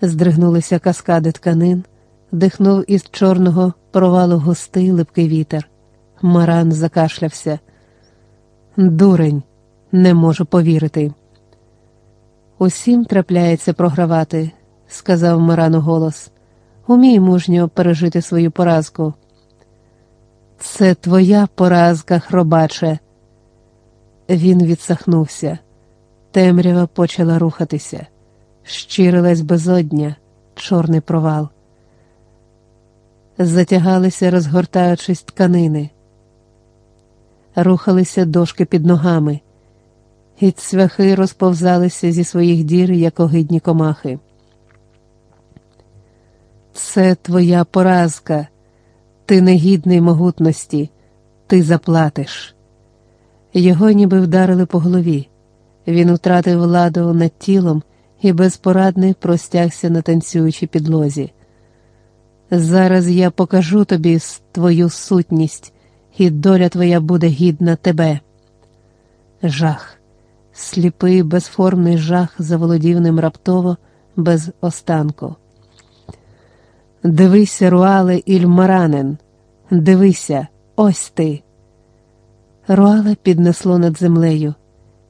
Здригнулися каскади тканин, дихнув із чорного провалу густий липкий вітер. Маран закашлявся. Дурень, не можу повірити. Усім трапляється програвати, сказав Марану голос. Умій мужньо пережити свою поразку. Це твоя поразка, хробаче. Він відсахнувся. Темрява почала рухатися. Щирилась безодня, чорний провал. Затягалися, розгортаючись тканини, рухалися дошки під ногами, і цвяхи розповзалися зі своїх дір, як огидні комахи. Це твоя поразка, ти негідний могутності, ти заплатиш. Його ніби вдарили по голові. Він втратив владу над тілом і безпорадний простягся на танцюючій підлозі. Зараз я покажу тобі твою сутність, і доля твоя буде гідна тебе. Жах, сліпий, безформний жах заволодів ним раптово, без останку. Дивися, Руале Ільмаранен, дивися, ось ти. Руале піднесло над землею,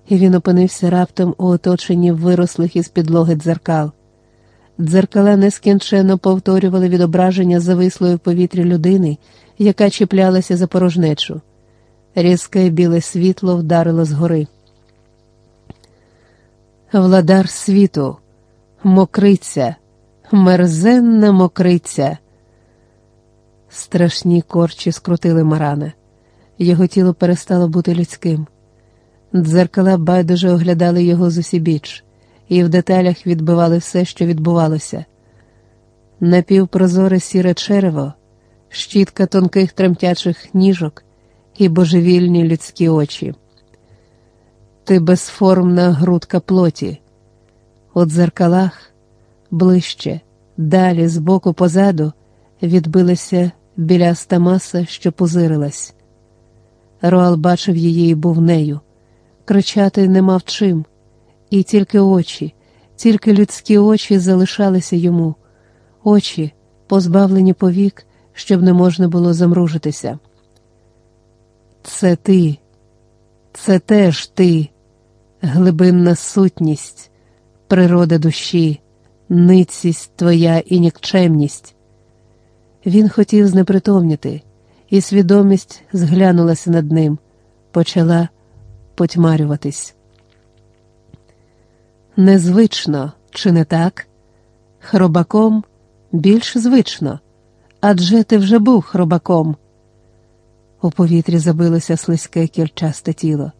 і він опинився раптом у оточенні вирослих із підлоги дзеркал. Дзеркала нескінченно повторювали відображення завислої в повітрі людини, яка чіплялася за порожнечу. Різке біле світло вдарило згори. Владар світу, мокриця мерзенна мокриця. Страшні корчі скрутили Марана. Його тіло перестало бути людським. Дзеркала байдуже оглядали його з усібіч, і в деталях відбивали все, що відбувалося. Напівпрозоре сіре черево, щітка тонких тремтячих ніжок і божевільні людські очі. Ти безформна грудка плоті. У дзеркалах ближче, далі, збоку позаду, відбилася біляста маса, що позирилась. Роал бачив її і був нею. Кричати не мав чим, і тільки очі, тільки людські очі залишалися йому, очі, позбавлені повік, щоб не можна було замружитися. Це ти, це теж ти, глибинна сутність, природа душі, ницість твоя і нікчемність. Він хотів знепритомніти, і свідомість зглянулася над ним, почала потьмарюватись. Незвично, чи не так? Хробаком більш звично, адже ти вже був хробаком. У повітрі забилося слизьке кільчасте тіло,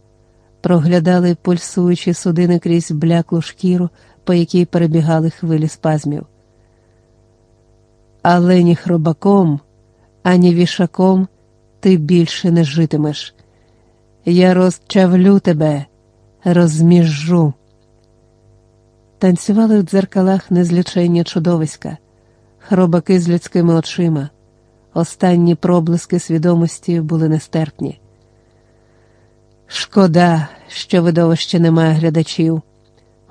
проглядали пульсуючі судини крізь бляклу шкіру, по якій перебігали хвилі спазмів. Але ні хробаком, ані вішаком ти більше не житимеш. Я розчавлю тебе, розміжжу. Танцювали в дзеркалах незлічення чудовиська, хробаки з людськими очима. Останні проблиски свідомості були нестерпні. Шкода, що видовище немає глядачів.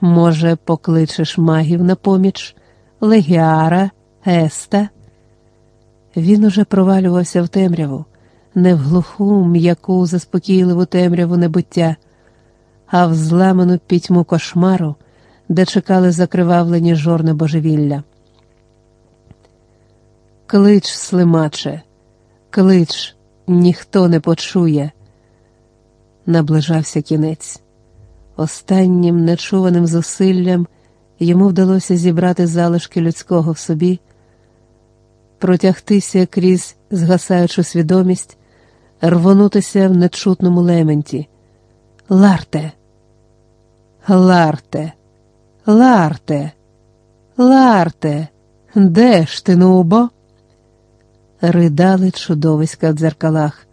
Може, покличеш магів на поміч, легіара, еста. Він уже провалювався в темряву, не в глуху, м'яку, заспокійливу темряву небуття, а в зламану пітьму кошмару, де чекали закривавлені жорни божевілля. Клич, слимаче, клич, ніхто не почує. Наближався кінець. Останнім нечуваним зусиллям йому вдалося зібрати залишки людського в собі, протягтися крізь згасаючу свідомість, рвонутися в нечутному лементі. Ларте, Ларте, Ларте, Ларте, де ж ти, нубо? Ридали чудовиська в дзеркалах.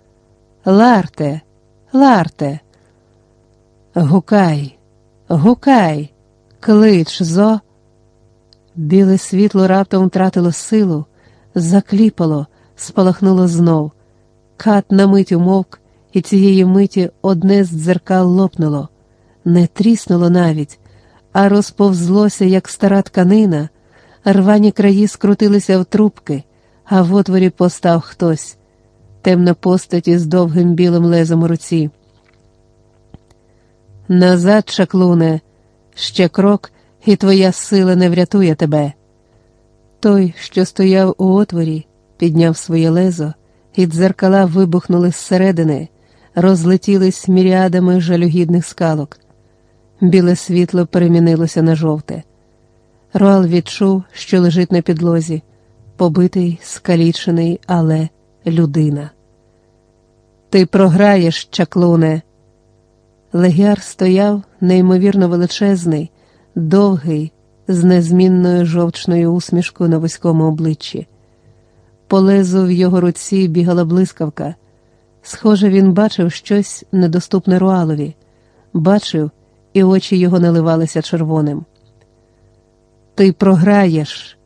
Ларте, Ларте. Гукай, гукай, клич зо. Біле світло раптом втратило силу, закліпало, спалахнуло знов. Кат на мить умовк, і цієї миті одне з дзеркал лопнуло, не тріснуло навіть, а розповзлося, як стара тканина, рвані краї скрутилися в трубки, а в отворі постав хтось, темна постать із довгим білим лезом у руці. Назад, чаклуне, ще крок, і твоя сила не врятує тебе. Той, що стояв у отворі, підняв своє лезо, і дзеркала вибухнули зсередини, розлетілись міріадами жалюгідних скалок. Біле світло перемінилося на жовте. Руал відчув, що лежить на підлозі, побитий, скалічений, але людина. Ти програєш, чаклуне. Легіар стояв неймовірно величезний, довгий, з незмінною жовчною усмішкою на вузькому обличчі. По лезу в його руці бігала блискавка. Схоже, він бачив щось недоступне Руалові, бачив, і очі його наливалися червоним. Ти програєш.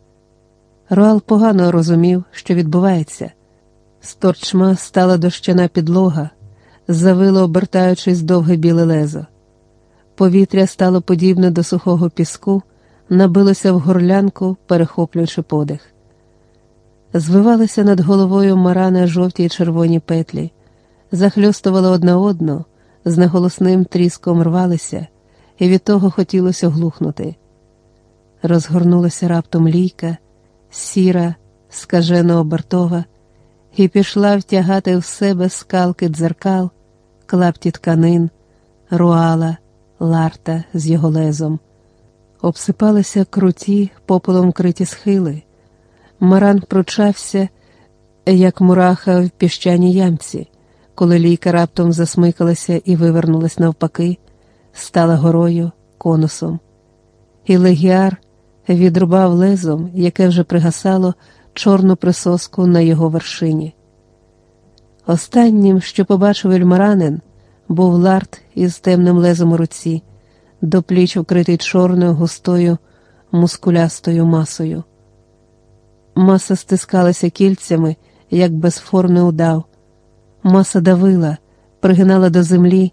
Руал погано розумів, що відбувається. З торчма стала дощана підлога завило, обертаючись довге біле лезо. Повітря стало подібне до сухого піску, набилося в горлянку, перехоплюючи подих. Звивалися над головою марани жовті й червоні петлі, захльостували одна одну, з неголосним тріском рвалися, і від того хотілося глухнути. Розгорнулася раптом лійка, сіра, скажено обертова, і пішла втягати в себе скалки дзеркал, клапті тканин, руала, ларта з його лезом. Обсипалися круті, пополом криті схили. Маран пручався, як мураха в піщаній ямці, коли лійка раптом засмикалася і вивернулась навпаки, стала горою, конусом. І легіар відрубав лезом, яке вже пригасало чорну присоску на його вершині. Останнім, що побачив ельмаранин, був ларт із темним лезом у руці, до пліч вкритий чорною густою мускулястою масою. Маса стискалася кільцями, як безформний удав. Маса давила, пригинала до землі,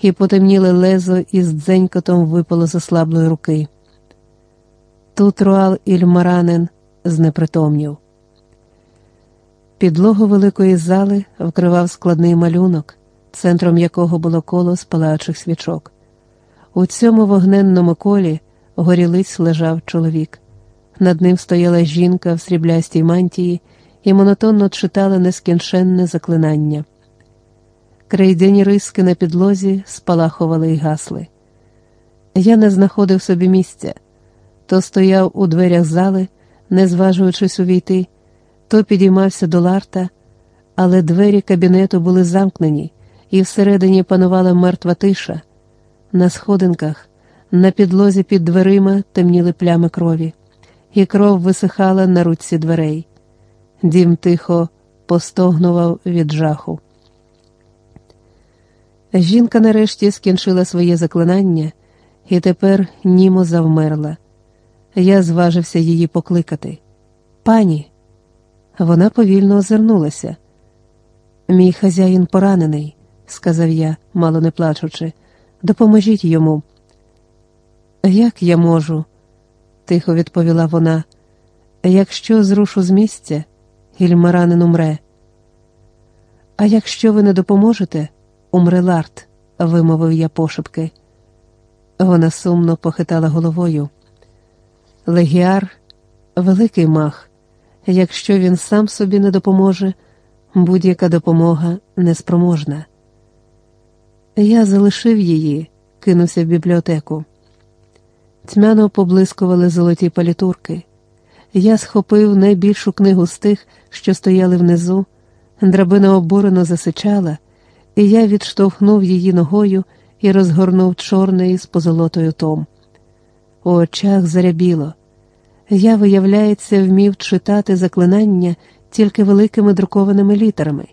і потемніле лезо із дзенькотом випало з ослаблої руки. Тут руал Ільмаранин знепритомнів. Підлогу великої зали вкривав складний малюнок, центром якого було коло спалаючих свічок. У цьому вогненному колі горілиць лежав чоловік. Над ним стояла жінка в сріблястій мантії і монотонно читала нескінченне заклинання. Крейдяні риски на підлозі спалахували й гасли. Я не знаходив собі місця, то стояв у дверях зали, не зважуючись увійти то підіймався до ларта, але двері кабінету були замкнені, і всередині панувала мертва тиша. На сходинках, на підлозі під дверима темніли плями крові, і кров висихала на руці дверей. Дім тихо постогнував від жаху. Жінка нарешті скінчила своє заклинання і тепер німо завмерла. Я зважився її покликати. Пані. Вона повільно озирнулася. Мій хазяїн поранений, сказав я, мало не плачучи, допоможіть йому. Як я можу? тихо відповіла вона. Якщо зрушу з місця, гільмаранин умре. А якщо ви не допоможете, умре Ларт, вимовив я пошепки. Вона сумно похитала головою. Легіар великий мах. Якщо він сам собі не допоможе, будь-яка допомога неспроможна. Я залишив її, кинувся в бібліотеку. Тьмяно поблискували золоті палітурки. Я схопив найбільшу книгу з тих, що стояли внизу, драбина обурено засичала, і я відштовхнув її ногою і розгорнув чорний з позолотою том. У очах зарябіло. Я, виявляється, вмів читати заклинання тільки великими друкованими літерами,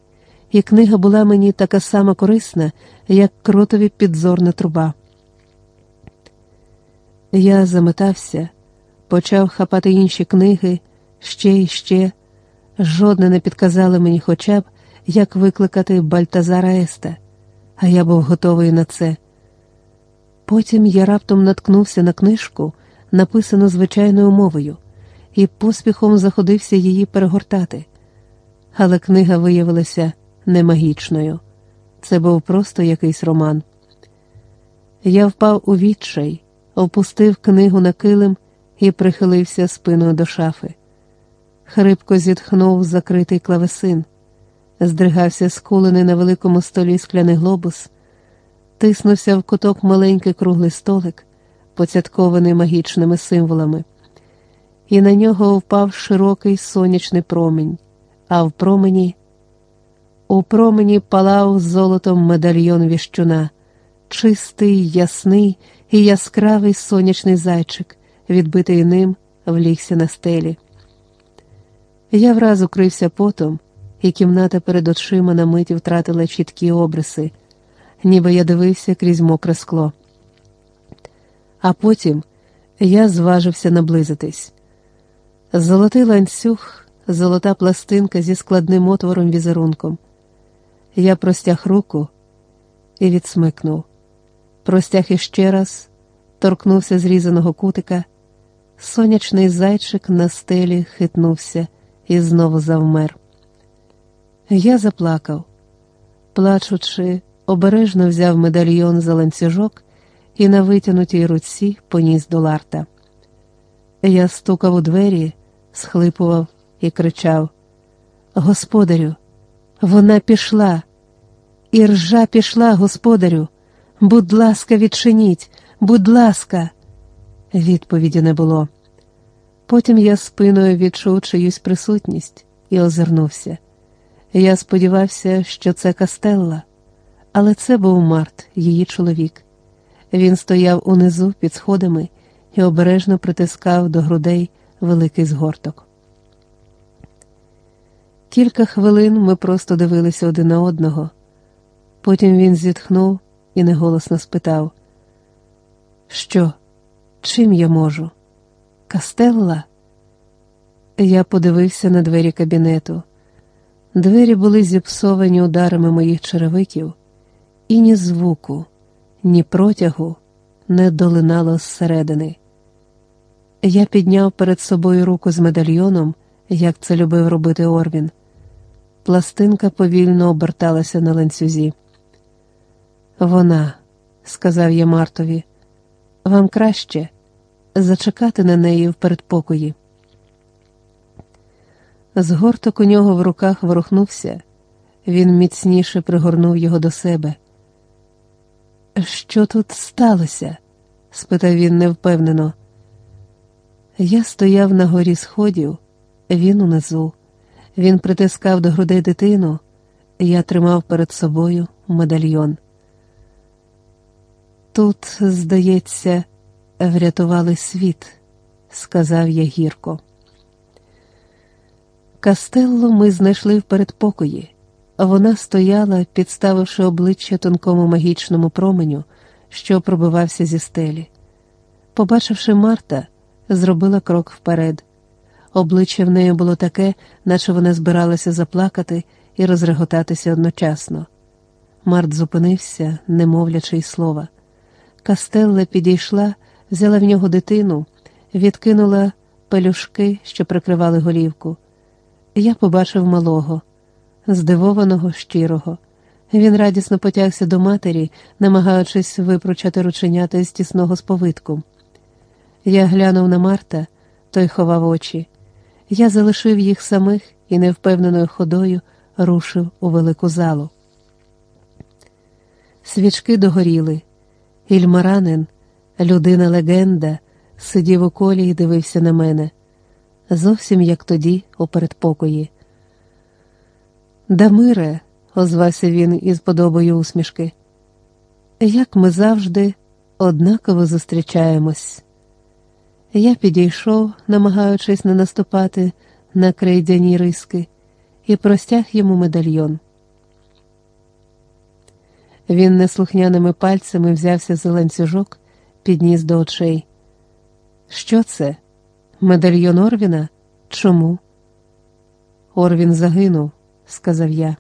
і книга була мені така сама корисна, як кротові підзорна труба. Я заметався, почав хапати інші книги ще і ще. Жодне не підказало мені хоча б, як викликати Бальтазара Еста, а я був готовий на це. Потім я раптом наткнувся на книжку, написану звичайною мовою, і поспіхом заходився її перегортати. Але книга виявилася не магічною. Це був просто якийсь роман. Я впав у відчай, опустив книгу на килим і прихилився спиною до шафи. Хрипко зітхнув закритий клавесин, здригався скулений на великому столі скляний глобус, тиснувся в куток маленький круглий столик, поцяткований магічними символами, і на нього впав широкий сонячний промінь, а в промені у промені палав золотом медальйон віщуна, чистий, ясний і яскравий сонячний зайчик, відбитий ним, влігся на стелі. Я враз укрився потом, і кімната перед очима на миті втратила чіткі обриси, ніби я дивився крізь мокре скло. А потім я зважився наблизитись. Золотий ланцюг, золота пластинка зі складним отвором візерунком. Я простяг руку і відсмикнув. Простяг іще раз, торкнувся зрізаного кутика. Сонячний зайчик на стелі хитнувся і знову завмер. Я заплакав, плачучи, обережно взяв медальйон за ланцюжок і на витянутій руці поніс до ларта. Я стукав у двері, схлипував і кричав: Господарю, вона пішла, і ржа пішла, господарю. Будь ласка, відчиніть, будь ласка. Відповіді не було. Потім я спиною відчув чиюсь присутність і озирнувся. Я сподівався, що це Кастелла, але це був Март, її чоловік. Він стояв унизу під сходами і обережно притискав до грудей великий згорток. Кілька хвилин ми просто дивилися один на одного. Потім він зітхнув і неголосно спитав: Що, чим я можу? Кастелла? Я подивився на двері кабінету. Двері були зіпсовані ударами моїх черевиків, і ні звуку, ні протягу не долинало зсередини. Я підняв перед собою руку з медальйоном, як це любив робити Орвін. Пластинка повільно оберталася на ланцюзі. Вона, сказав я Мартові, вам краще зачекати на неї в передпокої. Згорток у нього в руках ворухнувся, він міцніше пригорнув його до себе. Що тут сталося? спитав він невпевнено. Я стояв на горі сходів, він унизу. Він притискав до грудей дитину, я тримав перед собою медальйон. Тут, здається, врятували світ, сказав я гірко. Кастелло ми знайшли в передпокої. Вона стояла, підставивши обличчя тонкому магічному променю, що пробивався зі стелі. Побачивши Ларта, зробила крок вперед. Обличчя в неї було таке, наче вона збиралася заплакати і розреготатися одночасно. Ларт зупинився, не мовлячи й слова. Кастелла підійшла, взяла в нього дитину, відкинула пелюшки, що прикривали голівку. Я побачив малого, здивованого, щирого. Він радісно потягся до матері, намагаючись випручати рученята з тісного сповитку. Я глянув на Марта, той ховав очі. Я залишив їх самих і невпевненою ходою рушив у велику залу. Свічки догоріли. Ільмаранин, людина легенда, сидів у колі і дивився на мене, зовсім як тоді, у передпокої. Дамире, озвався він із подобою усмішки, як ми завжди однаково зустрічаємось. Я підійшов, намагаючись не наступати на крейдяні риски, і простяг йому медальйон. Він неслухняними пальцями взявся за ланцюжок, підніс до очей. Що це? Медальйон Орвіна? Чому? Орвін загинув, сказав я.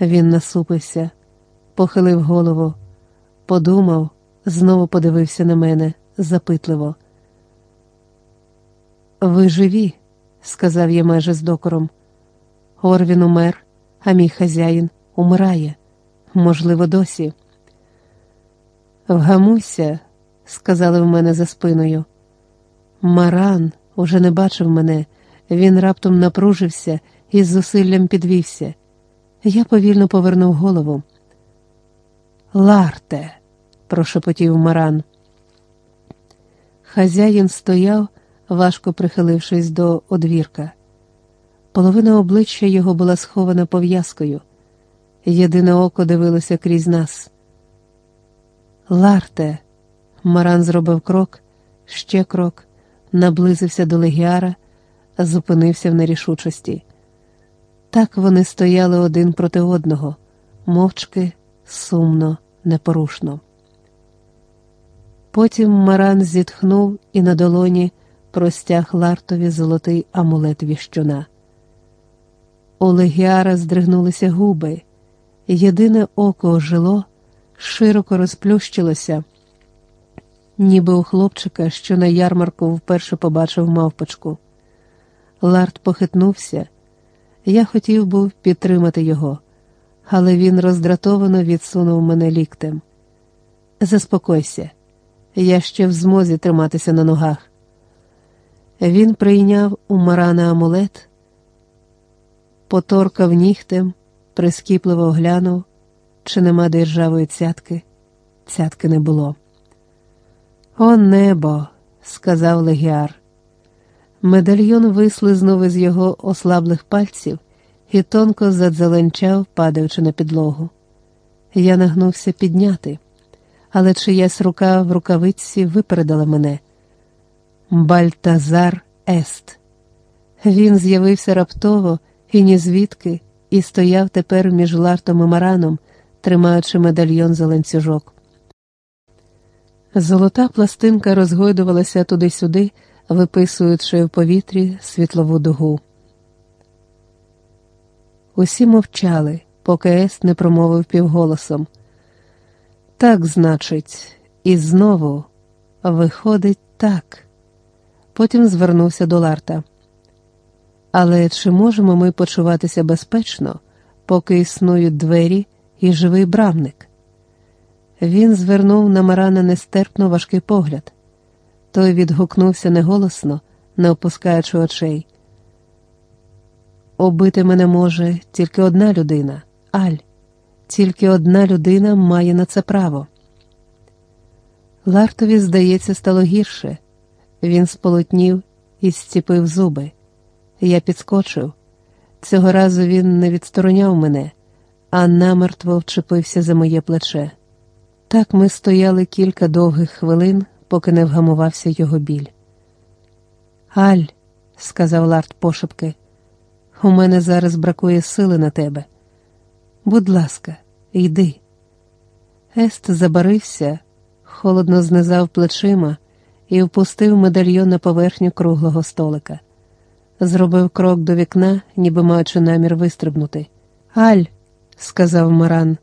Він насупився, похилив голову, подумав, знову подивився на мене запитливо. Ви живі, сказав я майже з докором. Орвін умер, а мій хазяїн умирає, можливо, досі. Вгамуйся, сказали в мене за спиною. Маран уже не бачив мене, він раптом напружився і з зусиллям підвівся. Я повільно повернув голову. Ларте, прошепотів Маран. Хазяїн стояв, важко прихилившись до одвірка. Половина обличчя його була схована пов'язкою. Єдине око дивилося крізь нас. Ларте, Маран зробив крок, ще крок, наблизився до легіара, зупинився в нерішучості. Так вони стояли один проти одного, мовчки, сумно, непорушно. Потім Маран зітхнув і на долоні простяг Лартові золотий амулет віщуна. У Легіара здригнулися губи, єдине око ожило, широко розплющилося, ніби у хлопчика, що на ярмарку вперше побачив мавпочку. Ларт похитнувся. Я хотів був підтримати його, але він роздратовано відсунув мене ліктем. Заспокойся, я ще в змозі триматися на ногах. Він прийняв у Марана амулет, поторкав нігтем, прискіпливо оглянув, чи нема державої цятки. Цятки не було. О небо, сказав легіар. Медальйон вислизнув із його ослаблих пальців і тонко задзеленчав, падаючи на підлогу. Я нагнувся підняти, але чиясь рука в рукавиці випередила мене. Бальтазар Ест. Він з'явився раптово і ні звідки, і стояв тепер між Лартом і Мараном, тримаючи медальйон за ланцюжок. Золота пластинка розгойдувалася туди-сюди, виписуючи в повітрі світлову дугу. Усі мовчали, поки Ест не промовив півголосом. Так, значить, і знову виходить так. Потім звернувся до Ларта. Але чи можемо ми почуватися безпечно, поки існують двері і живий брамник? Він звернув на Марана нестерпно важкий погляд. Той відгукнувся неголосно, не опускаючи очей. Обити мене може тільки одна людина, Аль, тільки одна людина має на це право. Лартові, здається, стало гірше. Він сполотнів і зціпив зуби. Я підскочив. Цього разу він не відстороняв мене, а намертво вчепився за моє плече. Так ми стояли кілька довгих хвилин, поки не вгамувався його біль. Аль, сказав Ларт пошепки, у мене зараз бракує сили на тебе. Будь ласка, йди. Ест забарився, холодно знизав плечима і впустив медальйон на поверхню круглого столика. Зробив крок до вікна, ніби маючи намір вистрибнути. Аль, сказав Маран.